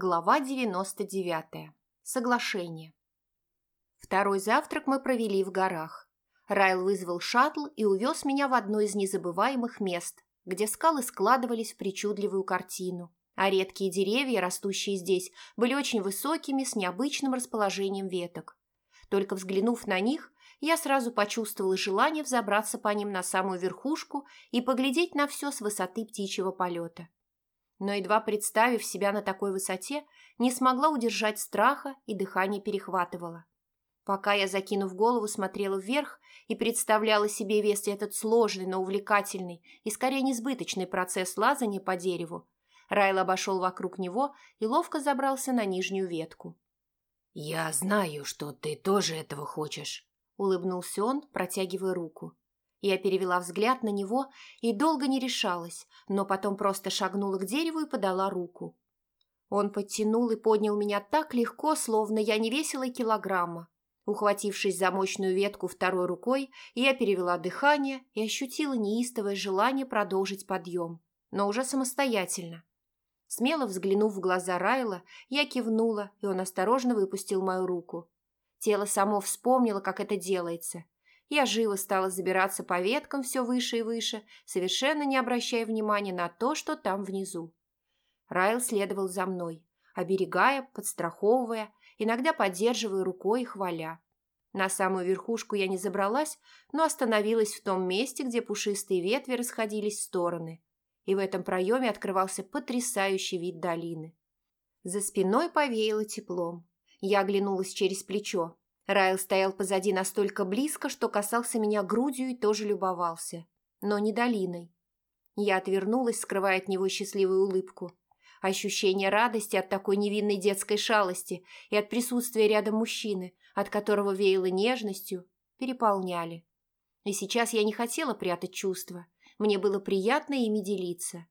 Глава 99. Соглашение. Второй завтрак мы провели в горах. Райл вызвал шаттл и увез меня в одно из незабываемых мест, где скалы складывались в причудливую картину, а редкие деревья, растущие здесь, были очень высокими с необычным расположением веток. Только взглянув на них, я сразу почувствовала желание взобраться по ним на самую верхушку и поглядеть на все с высоты птичьего полета но, едва представив себя на такой высоте, не смогла удержать страха и дыхание перехватывало. Пока я, закинув голову, смотрела вверх и представляла себе весь этот сложный, но увлекательный и скорее несбыточный процесс лазания по дереву, Райл обошел вокруг него и ловко забрался на нижнюю ветку. «Я знаю, что ты тоже этого хочешь», — улыбнулся он, протягивая руку. Я перевела взгляд на него и долго не решалась, но потом просто шагнула к дереву и подала руку. Он подтянул и поднял меня так легко, словно я не весила килограмма. Ухватившись за мощную ветку второй рукой, я перевела дыхание и ощутила неистовое желание продолжить подъем, но уже самостоятельно. Смело взглянув в глаза Райла, я кивнула, и он осторожно выпустил мою руку. Тело само вспомнило, как это делается – я живо стала забираться по веткам все выше и выше, совершенно не обращая внимания на то, что там внизу. Райл следовал за мной, оберегая, подстраховывая, иногда поддерживая рукой и хваля. На самую верхушку я не забралась, но остановилась в том месте, где пушистые ветви расходились в стороны, и в этом проеме открывался потрясающий вид долины. За спиной повеяло теплом. Я оглянулась через плечо. Райл стоял позади настолько близко, что касался меня грудью и тоже любовался. Но не долиной. Я отвернулась, скрывая от него счастливую улыбку. Ощущение радости от такой невинной детской шалости и от присутствия рядом мужчины, от которого веяло нежностью, переполняли. И сейчас я не хотела прятать чувства. Мне было приятно ими делиться.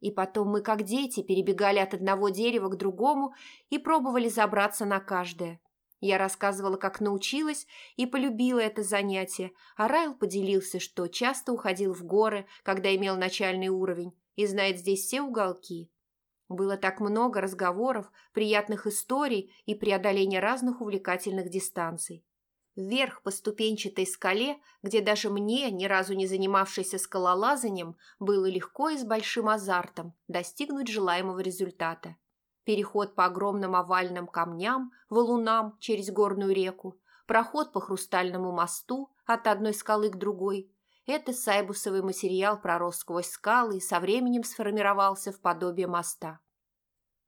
И потом мы, как дети, перебегали от одного дерева к другому и пробовали забраться на каждое. Я рассказывала, как научилась и полюбила это занятие, а Райл поделился, что часто уходил в горы, когда имел начальный уровень, и знает здесь все уголки. Было так много разговоров, приятных историй и преодоления разных увлекательных дистанций. Вверх по ступенчатой скале, где даже мне, ни разу не занимавшейся скалолазанием, было легко и с большим азартом достигнуть желаемого результата переход по огромным овальным камням, валунам через горную реку, проход по хрустальному мосту от одной скалы к другой. Это сайбусовый материал пророс сквозь скалы и со временем сформировался в подобие моста.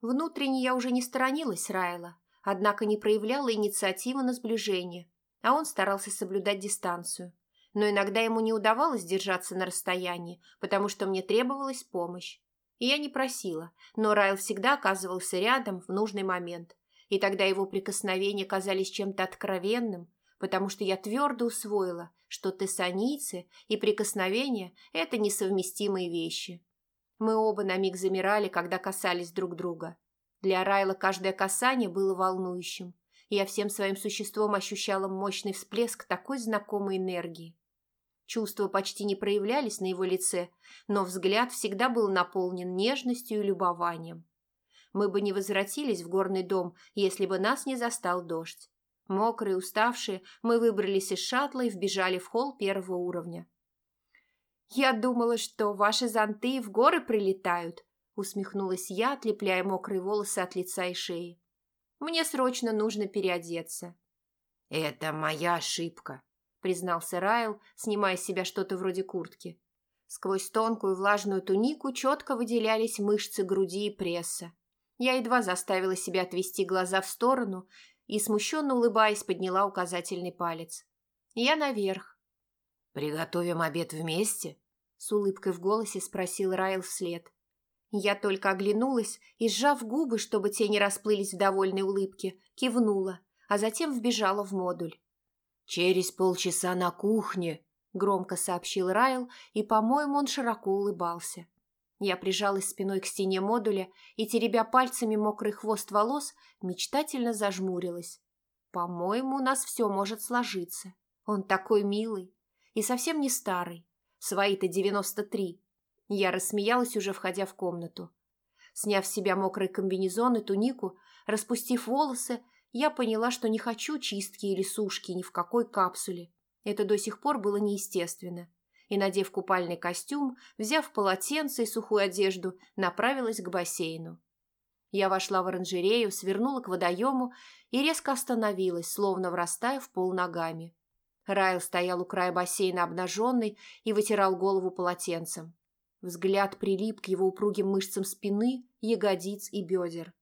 Внутренне я уже не сторонилась Райла, однако не проявляла инициативы на сближение, а он старался соблюдать дистанцию. Но иногда ему не удавалось держаться на расстоянии, потому что мне требовалась помощь. И я не просила, но Райл всегда оказывался рядом в нужный момент. И тогда его прикосновения казались чем-то откровенным, потому что я твердо усвоила, что тессаницы и прикосновения – это несовместимые вещи. Мы оба на миг замирали, когда касались друг друга. Для Райла каждое касание было волнующим. Я всем своим существом ощущала мощный всплеск такой знакомой энергии. Чувства почти не проявлялись на его лице, но взгляд всегда был наполнен нежностью и любованием. Мы бы не возвратились в горный дом, если бы нас не застал дождь. Мокрые, уставшие, мы выбрались из шаттла и вбежали в холл первого уровня. «Я думала, что ваши зонты в горы прилетают», — усмехнулась я, отлепляя мокрые волосы от лица и шеи. «Мне срочно нужно переодеться». «Это моя ошибка», признался Райл, снимая с себя что-то вроде куртки. Сквозь тонкую влажную тунику четко выделялись мышцы груди и пресса. Я едва заставила себя отвести глаза в сторону и, смущенно улыбаясь, подняла указательный палец. Я наверх. «Приготовим обед вместе?» С улыбкой в голосе спросил Райл вслед. Я только оглянулась и, сжав губы, чтобы те не расплылись в довольной улыбке, кивнула, а затем вбежала в модуль. «Через полчаса на кухне», — громко сообщил Райл, и, по-моему, он широко улыбался. Я прижалась спиной к стене модуля и, теребя пальцами мокрый хвост волос, мечтательно зажмурилась. «По-моему, у нас все может сложиться. Он такой милый и совсем не старый. Свои-то девяносто три». Я рассмеялась, уже входя в комнату. Сняв с себя мокрый комбинезон и тунику, распустив волосы, я поняла, что не хочу чистки или сушки ни в какой капсуле. Это до сих пор было неестественно. И, надев купальный костюм, взяв полотенце и сухую одежду, направилась к бассейну. Я вошла в оранжерею, свернула к водоему и резко остановилась, словно врастая в пол ногами. Райл стоял у края бассейна обнаженный и вытирал голову полотенцем. Взгляд прилип к его упругим мышцам спины, ягодиц и бедер.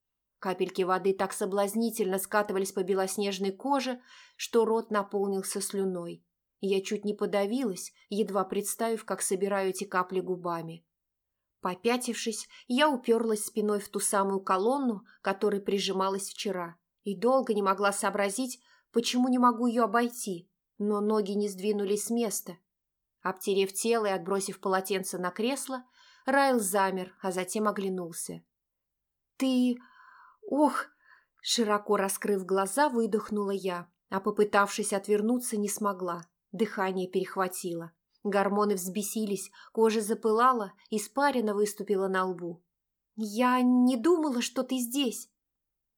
Капельки воды так соблазнительно скатывались по белоснежной коже, что рот наполнился слюной. Я чуть не подавилась, едва представив, как собираю эти капли губами. Попятившись, я уперлась спиной в ту самую колонну, которой прижималась вчера, и долго не могла сообразить, почему не могу ее обойти, но ноги не сдвинулись с места. Обтерев тело и отбросив полотенце на кресло, Райл замер, а затем оглянулся. «Ты... Ох!» Широко раскрыв глаза, выдохнула я, а попытавшись отвернуться, не смогла. Дыхание перехватило. Гормоны взбесились, кожа запылала, испарина выступила на лбу. «Я не думала, что ты здесь!»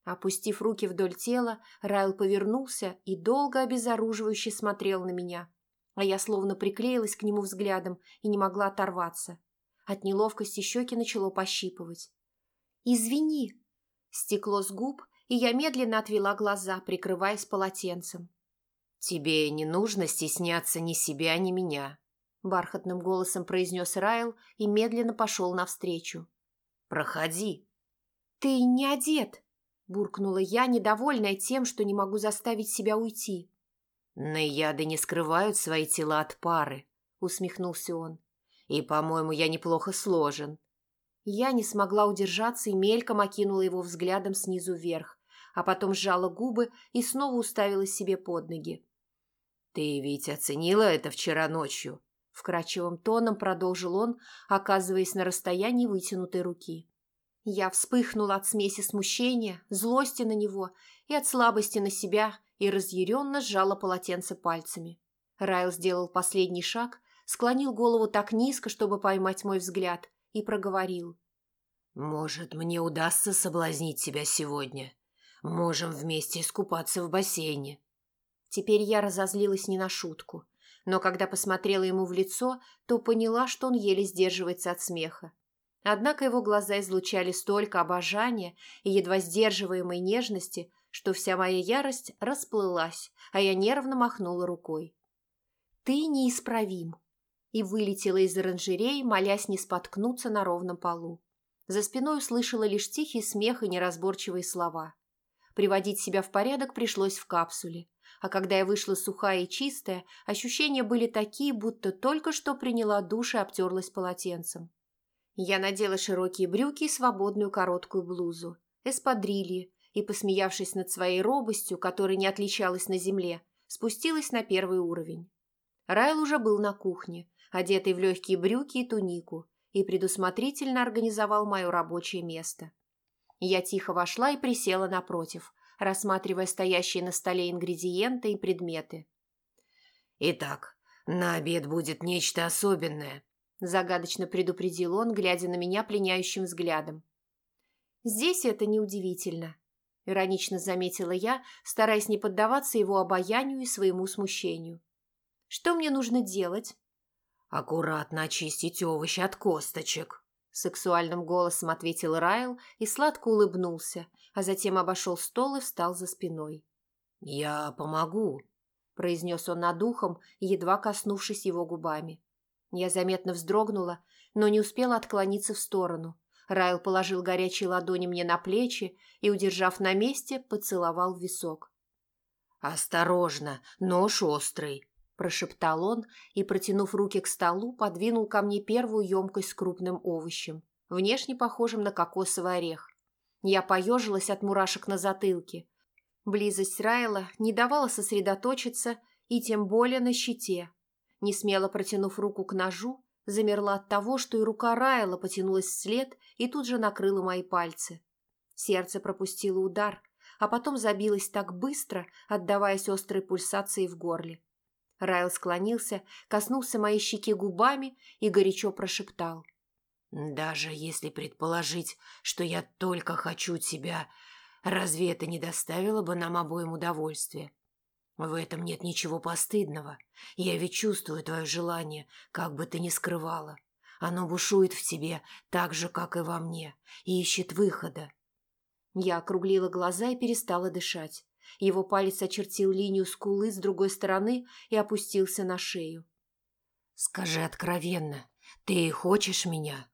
Опустив руки вдоль тела, Райл повернулся и долго обезоруживающе смотрел на меня, а я словно приклеилась к нему взглядом и не могла оторваться. От неловкости щеки начало пощипывать. «Извини!» Стекло с губ, и я медленно отвела глаза, прикрываясь полотенцем. «Тебе не нужно стесняться ни себя, ни меня», – бархатным голосом произнес Райл и медленно пошел навстречу. «Проходи». «Ты не одет», – буркнула я, недовольная тем, что не могу заставить себя уйти. «Наяды не скрывают свои тела от пары», – усмехнулся он. «И, по-моему, я неплохо сложен». Я не смогла удержаться и мельком окинула его взглядом снизу вверх, а потом сжала губы и снова уставилась себе под ноги. «Ты ведь оценила это вчера ночью?» – вкрадчивым тоном продолжил он, оказываясь на расстоянии вытянутой руки. Я вспыхнула от смеси смущения, злости на него и от слабости на себя и разъяренно сжала полотенце пальцами. Райл сделал последний шаг, склонил голову так низко, чтобы поймать мой взгляд, и проговорил. «Может, мне удастся соблазнить тебя сегодня? Можем вместе искупаться в бассейне». Теперь я разозлилась не на шутку, но когда посмотрела ему в лицо, то поняла, что он еле сдерживается от смеха. Однако его глаза излучали столько обожания и едва сдерживаемой нежности, что вся моя ярость расплылась, а я нервно махнула рукой. «Ты неисправим!» И вылетела из оранжерей, молясь не споткнуться на ровном полу. За спиной услышала лишь тихий смех и неразборчивые слова. Приводить себя в порядок пришлось в капсуле, а когда я вышла сухая и чистая, ощущения были такие, будто только что приняла душ и обтерлась полотенцем. Я надела широкие брюки и свободную короткую блузу, эспадрильи, и, посмеявшись над своей робостью, которой не отличалась на земле, спустилась на первый уровень. Райл уже был на кухне, одетый в легкие брюки и тунику, и предусмотрительно организовал мое рабочее место. Я тихо вошла и присела напротив, рассматривая стоящие на столе ингредиенты и предметы. «Итак, на обед будет нечто особенное», загадочно предупредил он, глядя на меня пленяющим взглядом. «Здесь это неудивительно», – иронично заметила я, стараясь не поддаваться его обаянию и своему смущению. «Что мне нужно делать?» «Аккуратно очистить овощи от косточек», – сексуальным голосом ответил Райл и сладко улыбнулся, а затем обошел стол и встал за спиной. «Я помогу», – произнес он над ухом, едва коснувшись его губами. Я заметно вздрогнула, но не успела отклониться в сторону. Райл положил горячие ладони мне на плечи и, удержав на месте, поцеловал в висок. «Осторожно, нож острый», – прошептал он и, протянув руки к столу, подвинул ко мне первую емкость с крупным овощем, внешне похожим на кокосовый орех. Я поежилась от мурашек на затылке. Близость Райла не давала сосредоточиться и тем более на щите, не смело протянув руку к ножу, замерла от того, что и рука Райла потянулась вслед и тут же накрыла мои пальцы. Сердце пропустило удар, а потом забилось так быстро, отдаваясь острой пульсации в горле. Райл склонился, коснулся моей щеки губами и горячо прошептал. «Даже если предположить, что я только хочу тебя, разве это не доставило бы нам обоим удовольствия? В этом нет ничего постыдного. Я ведь чувствую твое желание, как бы ты ни скрывала. Оно бушует в тебе так же, как и во мне, и ищет выхода. Я округлила глаза и перестала дышать. Его палец очертил линию скулы с другой стороны и опустился на шею. «Скажи откровенно, ты хочешь меня?»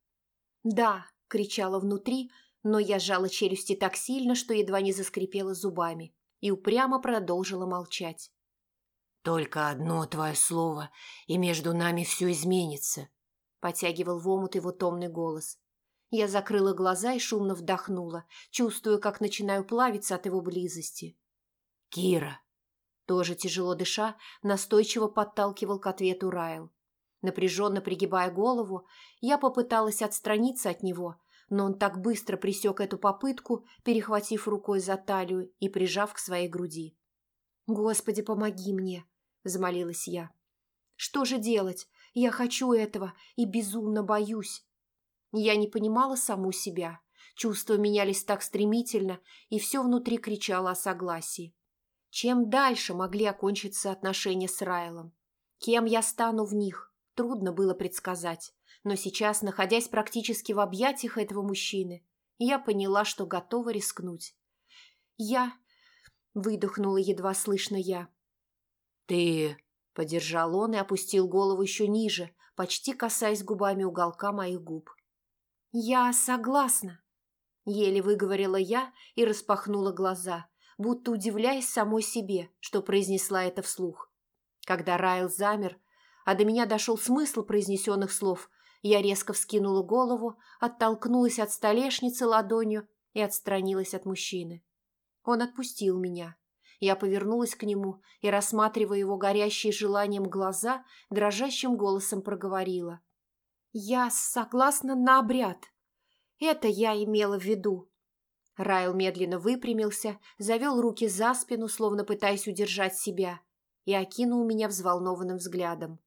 «Да», — кричала внутри, но я сжала челюсти так сильно, что едва не заскрипела зубами и упрямо продолжила молчать. «Только одно твое слово, и между нами все изменится», — потягивал в омут его томный голос. Я закрыла глаза и шумно вдохнула, чувствуя, как начинаю плавиться от его близости. «Кира!» Тоже тяжело дыша, настойчиво подталкивал к ответу Райл. Напряженно пригибая голову, я попыталась отстраниться от него, но он так быстро пресек эту попытку, перехватив рукой за талию и прижав к своей груди. «Господи, помоги мне!» – взмолилась я. «Что же делать? Я хочу этого и безумно боюсь». Я не понимала саму себя. Чувства менялись так стремительно, и все внутри кричало о согласии. Чем дальше могли окончиться отношения с Райлом? Кем я стану в них? Трудно было предсказать но сейчас, находясь практически в объятиях этого мужчины, я поняла, что готова рискнуть. «Я...» — выдохнула едва слышно я. «Ты...» — подержал он и опустил голову еще ниже, почти касаясь губами уголка моих губ. «Я согласна», — еле выговорила я и распахнула глаза, будто удивляясь самой себе, что произнесла это вслух. Когда Райл замер, а до меня дошел смысл произнесенных слов, я резко вскинула голову, оттолкнулась от столешницы ладонью и отстранилась от мужчины. Он отпустил меня. Я повернулась к нему и, рассматривая его горящие желанием глаза, дрожащим голосом проговорила. «Я согласна на обряд. Это я имела в виду». Райл медленно выпрямился, завел руки за спину, словно пытаясь удержать себя, и окинул меня взволнованным взглядом.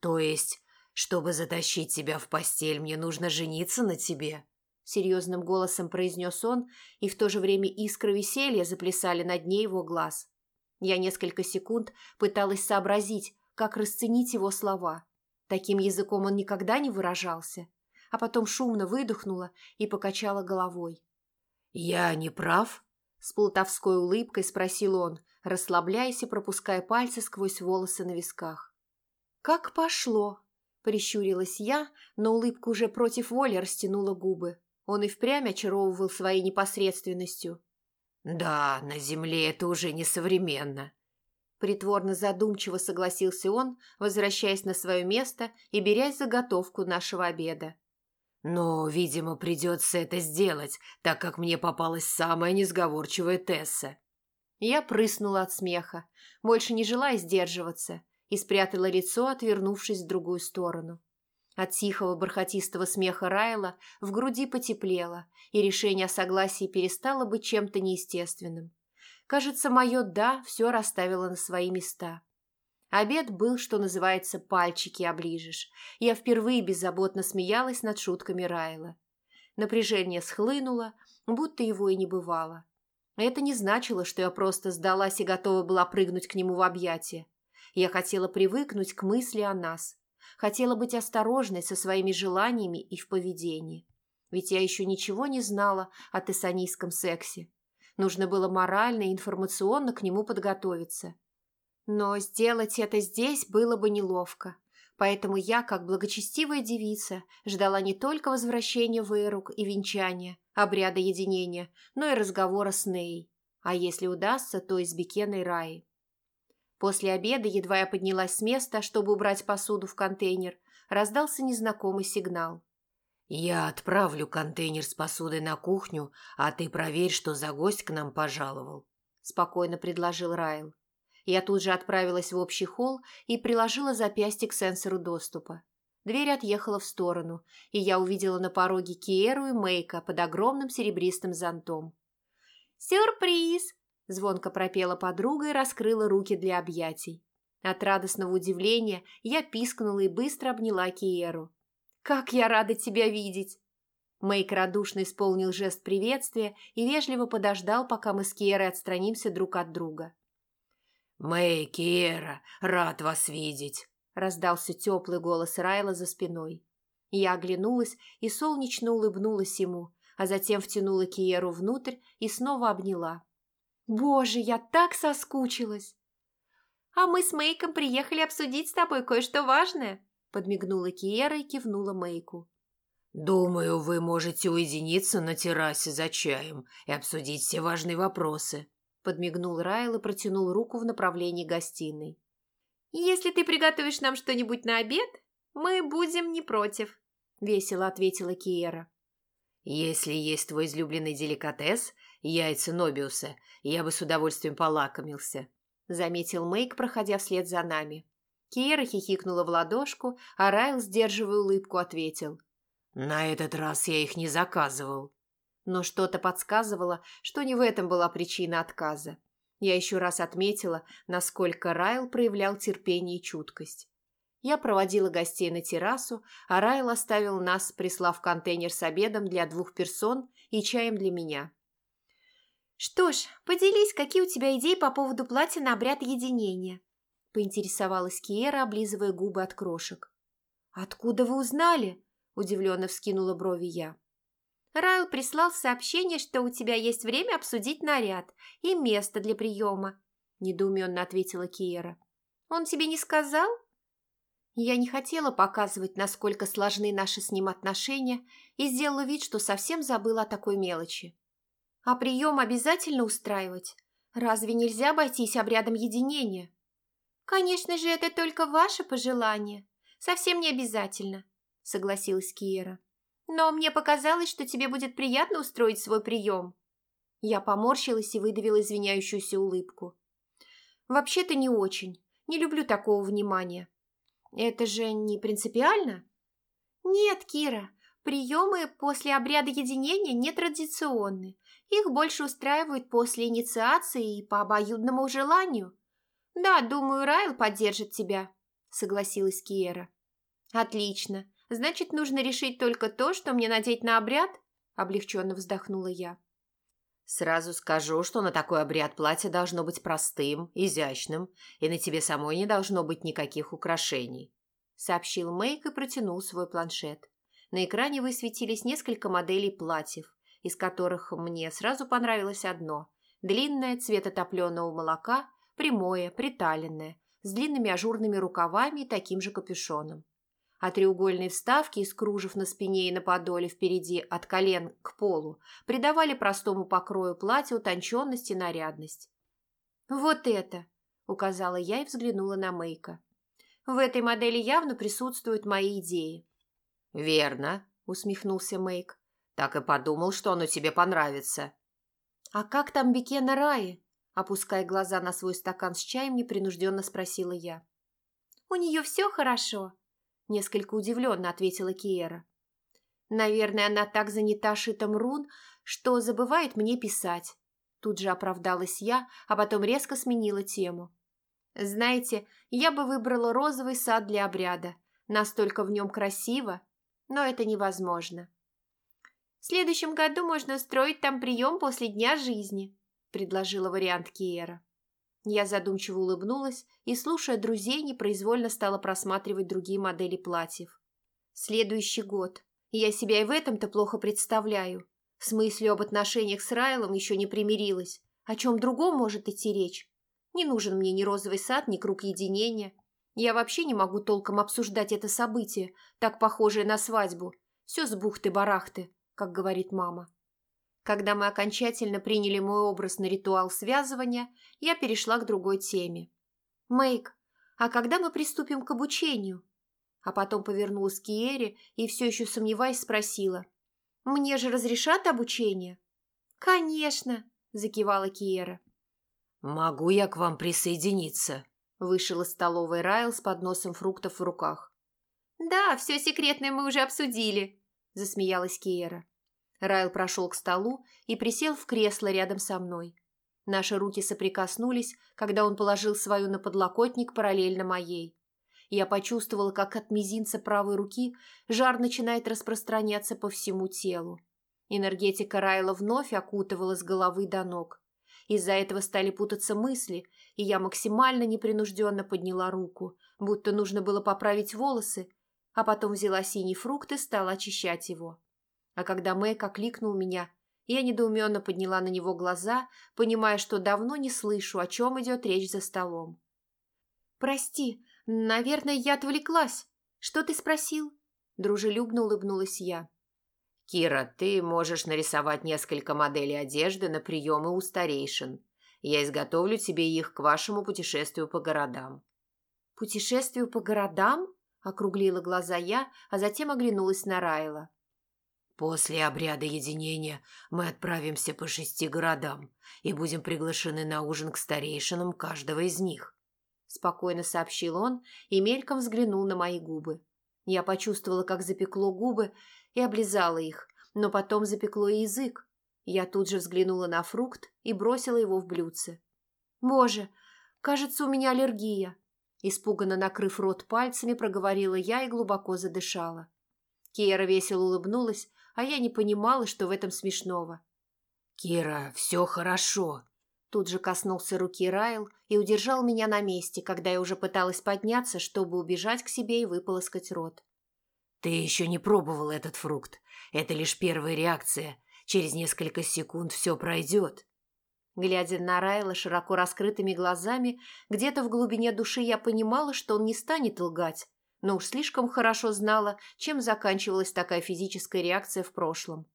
«То есть чтобы затащить тебя в постель, мне нужно жениться на тебе», — серьезным голосом произнес он, и в то же время искры веселья заплясали на дне его глаз. Я несколько секунд пыталась сообразить, как расценить его слова. Таким языком он никогда не выражался, а потом шумно выдохнула и покачала головой. «Я не прав?» — с плутовской улыбкой спросил он, расслабляясь и пропуская пальцы сквозь волосы на висках. «Как пошло!» Прищурилась я, но улыбка уже против воли растянула губы. Он и впрямь очаровывал своей непосредственностью. «Да, на земле это уже несовременно», Притворно задумчиво согласился он, возвращаясь на свое место и берясь заготовку нашего обеда. «Но, видимо, придется это сделать, так как мне попалась самая несговорчивая Тесса». Я прыснула от смеха, больше не желая сдерживаться, и спрятала лицо, отвернувшись в другую сторону. От тихого бархатистого смеха Райла в груди потеплело, и решение о согласии перестало быть чем-то неестественным. Кажется, мое «да» все расставило на свои места. Обед был, что называется, пальчики оближешь. Я впервые беззаботно смеялась над шутками Райла. Напряжение схлынуло, будто его и не бывало. Это не значило, что я просто сдалась и готова была прыгнуть к нему в объятия. Я хотела привыкнуть к мысли о нас. Хотела быть осторожной со своими желаниями и в поведении. Ведь я еще ничего не знала о тессанийском сексе. Нужно было морально и информационно к нему подготовиться. Но сделать это здесь было бы неловко. Поэтому я, как благочестивая девица, ждала не только возвращения в Эрук и венчания, обряда единения, но и разговора с Ней. А если удастся, то и с Бекеной Раи. После обеда, едва я поднялась с места, чтобы убрать посуду в контейнер, раздался незнакомый сигнал. «Я отправлю контейнер с посудой на кухню, а ты проверь, что за гость к нам пожаловал», – спокойно предложил Райл. Я тут же отправилась в общий холл и приложила запястье к сенсору доступа. Дверь отъехала в сторону, и я увидела на пороге Киеру и Мейка под огромным серебристым зонтом. «Сюрприз!» Звонко пропела подруга и раскрыла руки для объятий. От радостного удивления я пискнула и быстро обняла Киеру. Как я рада тебя видеть!» Мэйк радушно исполнил жест приветствия и вежливо подождал, пока мы с Киерой отстранимся друг от друга. «Мэй, Киера, рад вас видеть!» – раздался теплый голос Райла за спиной. Я оглянулась и солнечно улыбнулась ему, а затем втянула Киеру внутрь и снова обняла. «Боже, я так соскучилась!» «А мы с Мэйком приехали обсудить с тобой кое-что важное», – подмигнула Киера и кивнула Мэйку. «Думаю, вы можете уединиться на террасе за чаем и обсудить все важные вопросы», – подмигнул Райл и протянул руку в направлении гостиной. «Если ты приготовишь нам что-нибудь на обед, мы будем не против», – весело ответила Киера. «Если есть твой излюбленный деликатес, яйца Нобиуса, я бы с удовольствием полакомился», – заметил Мэйк, проходя вслед за нами. Киера хихикнула в ладошку, а Райл, сдерживая улыбку, ответил – «На этот раз я их не заказывал». Но что-то подсказывало, что не в этом была причина отказа. Я еще раз отметила, насколько Райл проявлял терпение и чуткость. Я проводила гостей на террасу, а Райл оставил нас, прислав контейнер с обедом для двух персон и чаем для меня. «Что ж, поделись, какие у тебя идеи по поводу платья на обряд единения?» – поинтересовалась Киера, облизывая губы от крошек. «Откуда вы узнали?» удивленно вскинула брови я. Райл прислал сообщение, что у тебя есть время обсудить наряд и место для приема, недоуменно ответила Киера. Он тебе не сказал? Я не хотела показывать, насколько сложны наши с ним отношения, и сделала вид, что совсем забыла о такой мелочи. А прием обязательно устраивать? Разве нельзя обойтись обрядом единения? Конечно же, это только ваше пожелание. Совсем не обязательно согласилась Киера. «Но мне показалось, что тебе будет приятно устроить свой прием». Я поморщилась и выдавила извиняющуюся улыбку. «Вообще-то не очень. Не люблю такого внимания. Это же не принципиально?» «Нет, Кира, приемы после обряда единения нетрадиционны. Их больше устраивают после инициации и по обоюдному желанию. Да, думаю, Райл поддержит тебя», — согласилась Киера. «Отлично. Значит, нужно решить только то, что мне надеть на обряд?» Облегченно вздохнула я. «Сразу скажу, что на такой обряд платье должно быть простым, изящным, и на тебе самой не должно быть никаких украшений», сообщил Мэйк и протянул свой планшет. На экране высветились несколько моделей платьев, из которых мне сразу понравилось одно – длинное, цвета топленого молока, прямое, приталенное, с длинными ажурными рукавами и таким же капюшоном а треугольные вставки из кружев на спине и на подоле впереди от колен к полу придавали простому покрою платья утонченность и нарядность. «Вот это!» – указала я и взглянула на Мейка. «В этой модели явно присутствуют мои идеи». «Верно», – усмехнулся Мейк. «Так и подумал, что оно тебе понравится». «А как там Бекена Раи?» Опуская глаза на свой стакан с чаем, непринужденно спросила я. «У нее все хорошо», Несколько удивленно ответила Киера. Наверное, она так занята шитом рун, что забывает мне писать. Тут же оправдалась я, а потом резко сменила тему. Знаете, я бы выбрала розовый сад для обряда. Настолько в нем красиво, но это невозможно. В следующем году можно устроить там прием после дня жизни, предложила вариант Киера. Я задумчиво улыбнулась и, слушая друзей, непроизвольно стала просматривать другие модели платьев. Следующий год. Я себя и в этом-то плохо представляю. С мыслью об отношениях с Райлом еще не примирилась. О чем другом может идти речь? Не нужен мне ни розовый сад, ни круг единения. Я вообще не могу толком обсуждать это событие, так похожее на свадьбу. Все с бухты-барахты, как говорит мама. Когда мы окончательно приняли мой образ на ритуал связывания, я перешла к другой теме. «Мэйк, а когда мы приступим к обучению?» А потом повернулась к Киере и, все еще сомневаясь, спросила. «Мне же разрешат обучение?» «Конечно!» – закивала Киера. «Могу я к вам присоединиться?» – вышел из столовой Райл с подносом фруктов в руках. «Да, все секретное мы уже обсудили», – засмеялась Киера. Райл прошел к столу и присел в кресло рядом со мной. Наши руки соприкоснулись, когда он положил свою на подлокотник параллельно моей. Я почувствовала, как от мизинца правой руки жар начинает распространяться по всему телу. Энергетика Райла вновь окутывала с головы до ног. Из-за этого стали путаться мысли, и я максимально непринужденно подняла руку, будто нужно было поправить волосы, а потом взяла синий фрукт и стала очищать его. А когда Мэйк окликнул меня, я недоуменно подняла на него глаза, понимая, что давно не слышу, о чем идет речь за столом. «Прости, наверное, я отвлеклась. Что ты спросил?» Дружелюбно улыбнулась я. «Кира, ты можешь нарисовать несколько моделей одежды на приемы у старейшин. Я изготовлю тебе их к вашему путешествию по городам». «Путешествию по городам?» – округлила глаза я, а затем оглянулась на Райла. «После обряда единения мы отправимся по шести городам и будем приглашены на ужин к старейшинам каждого из них», – спокойно сообщил он и мельком взглянул на мои губы. Я почувствовала, как запекло губы, и облизала их, но потом запекло и язык. Я тут же взглянула на фрукт и бросила его в блюдце. «Боже, кажется, у меня аллергия!» Испуганно накрыв рот пальцами, проговорила я и глубоко задышала. Кира весело улыбнулась, а я не понимала, что в этом смешного. «Кира, все хорошо!» Тут же коснулся руки Райл и удержал меня на месте, когда я уже пыталась подняться, чтобы убежать к себе и выполоскать рот. «Ты еще не пробовал этот фрукт. Это лишь первая реакция. Через несколько секунд все пройдет». Глядя на Райла широко раскрытыми глазами, где-то в глубине души я понимала, что он не станет лгать, но уж слишком хорошо знала, чем заканчивалась такая физическая реакция в прошлом.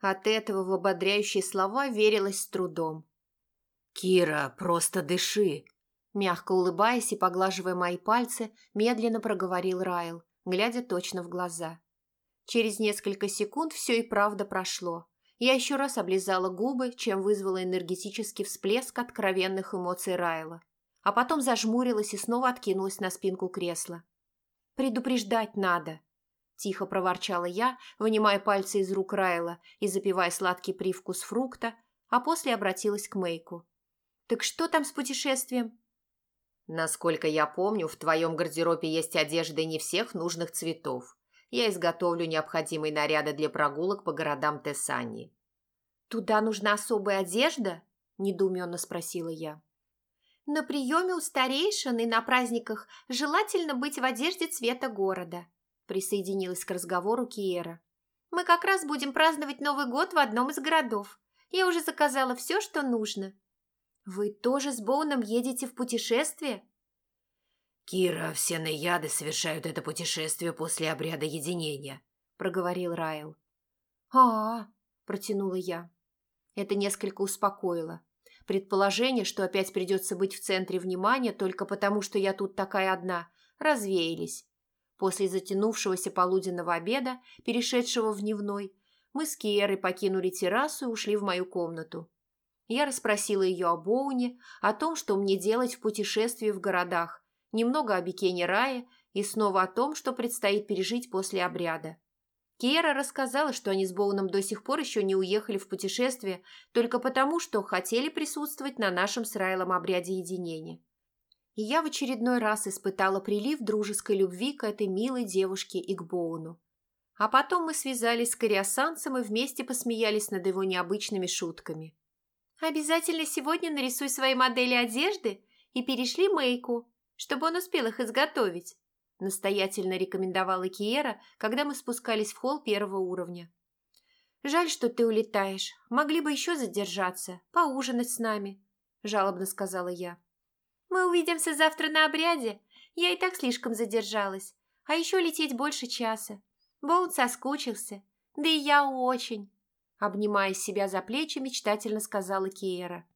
От этого в ободряющие слова верилась с трудом. «Кира, просто дыши!» Мягко улыбаясь и поглаживая мои пальцы, медленно проговорил Райл, глядя точно в глаза. Через несколько секунд все и правда прошло. Я еще раз облизала губы, чем вызвала энергетический всплеск откровенных эмоций Райла. А потом зажмурилась и снова откинулась на спинку кресла. «Предупреждать надо», – тихо проворчала я, вынимая пальцы из рук Райла и запивая сладкий привкус фрукта, а после обратилась к Мейку. «Так что там с путешествием?» Насколько я помню, в твоем гардеробе есть одежда не всех нужных цветов. Я изготовлю необходимые наряды для прогулок по городам Тессани. «Туда нужна особая одежда?» – недоуменно спросила я. «На приеме у старейшин и на праздниках желательно быть в одежде цвета города», – присоединилась к разговору Киера. «Мы как раз будем праздновать Новый год в одном из городов. Я уже заказала все, что нужно». «Вы тоже с Боуном едете в путешествие?» «Кира, все наяды совершают это путешествие после обряда единения», – проговорил Райл. «А-а», – протянула я. Это несколько успокоило. Предположение, что опять придется быть в центре внимания только потому, что я тут такая одна, развеялись. После затянувшегося полуденного обеда, перешедшего в дневной, мы с Киерой покинули террасу и ушли в мою комнату. Я расспросила ее о Боуне, о том, что мне делать в путешествии в городах, немного о Бикене Рае и снова о том, что предстоит пережить после обряда. Киера рассказала, что они с Боуном до сих пор еще не уехали в путешествие только потому, что хотели присутствовать на нашем с Райлом обряде единения. И я в очередной раз испытала прилив дружеской любви к этой милой девушке и к Боуну. А потом мы связались с кориасанцем и вместе посмеялись над его необычными шутками. Обязательно сегодня нарисуй свои модели одежды и перешли Мэйку, чтобы он успел их изготовить», – настоятельно рекомендовала Киера, когда мы спускались в холл первого уровня. «Жаль, что ты улетаешь. Могли бы еще задержаться, поужинать с нами», – жалобно сказала я. «Мы увидимся завтра на обряде. Я и так слишком задержалась. А еще лететь больше часа. Боун соскучился. Да и я очень». Обнимая себя за плечи, мечтательно сказала Киера.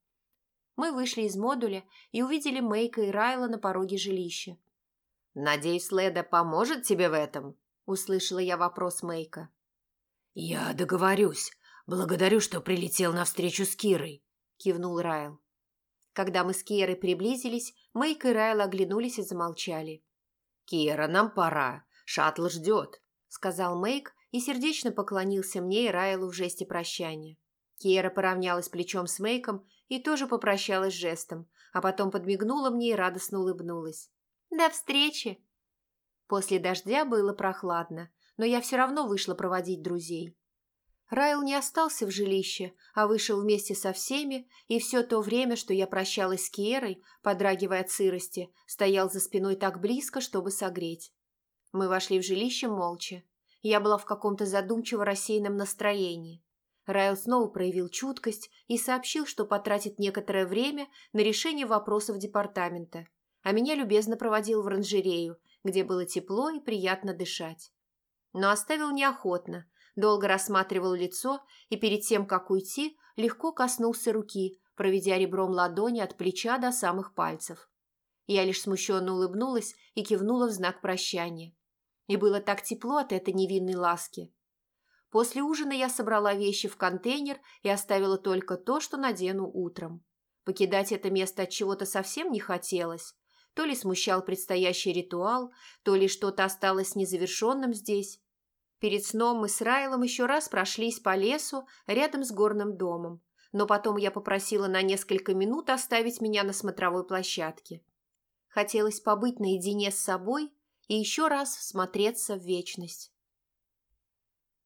Мы вышли из модуля и увидели Мейка и Райла на пороге жилища. «Надеюсь, Леда поможет тебе в этом?» – услышала я вопрос Мейка. «Я договорюсь. Благодарю, что прилетел на встречу с Кирой», – кивнул Райл. Когда мы с Киерой приблизились, Мейк и Райл оглянулись и замолчали. «Кира, нам пора. Шаттл ждет», – сказал Мейк и сердечно поклонился мне и Райлу в жесте прощания. Киера поравнялась плечом с Мейком и тоже попрощалась жестом, а потом подмигнула мне и радостно улыбнулась. «До встречи!» После дождя было прохладно, но я все равно вышла проводить друзей. Райл не остался в жилище, а вышел вместе со всеми, и все то время, что я прощалась с Киерой, подрагивая от сырости, стоял за спиной так близко, чтобы согреть. Мы вошли в жилище молча. Я была в каком-то задумчиво рассеянном настроении. Райл снова проявил чуткость и сообщил, что потратит некоторое время на решение вопросов департамента, а меня любезно проводил в оранжерею, где было тепло и приятно дышать. Но оставил неохотно, долго рассматривал лицо и перед тем, как уйти, легко коснулся руки, проведя ребром ладони от плеча до самых пальцев. Я лишь смущенно улыбнулась и кивнула в знак прощания. И было так тепло от этой невинной ласки. После ужина я собрала вещи в контейнер и оставила только то, что надену утром. Покидать это место от чего-то совсем не хотелось. То ли смущал предстоящий ритуал, то ли что-то осталось незавершенным здесь. Перед сном мы с Райлом еще раз прошлись по лесу рядом с горным домом, но потом я попросила на несколько минут оставить меня на смотровой площадке. Хотелось побыть наедине с собой и еще раз всмотреться в вечность.